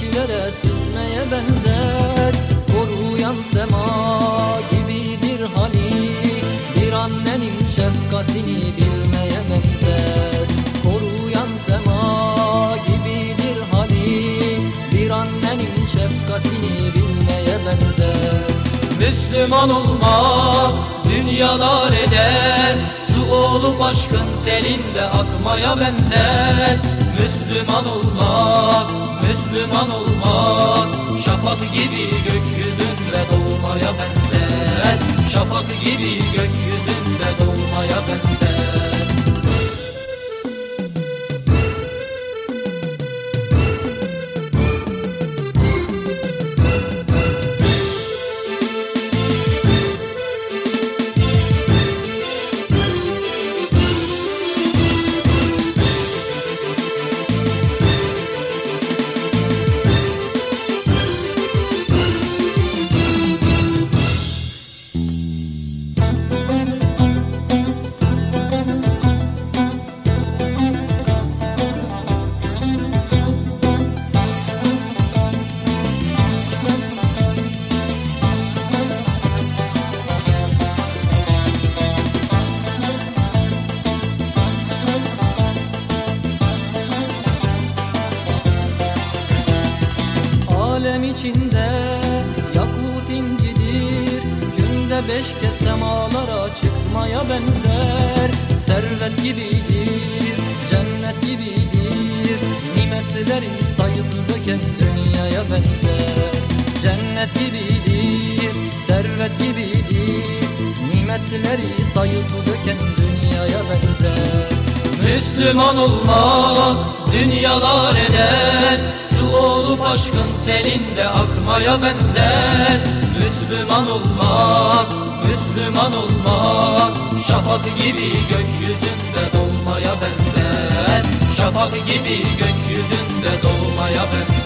göklere süzmeye benzer Koruyan sema gibidir hani. Bir annenin şefkatini bilmeye benzer Koruyan sema gibidir hani. Bir annenin şefkatini bilmeye benzer. Müslüman olmak dünyalar eder olup aşkın selinde akmaya benzer. Müslüman olmak, Müslüman olmak. Şafak gibi gökyüzünde doğmaya benzer. Şafak gibi gökyüzünde doğmaya benzer Alem içinde yakut incidir. Günde beş kez semalara çıkmaya benzer. Servet gibidir, cennet gibidir. Nimetleri sayıp döken dünyaya benzer. Cennet gibidir, servet gibidir. Nimetleri sayıp döken dünyaya benzer. Müslüman olmak dünyalar eder aşkın senin de akmaya benzer. Müslüman olmak, Müslüman olmak Şafak gibi gökyüzünde dolmaya benzer. Şafak gibi gökyüzünde dolmaya benzer.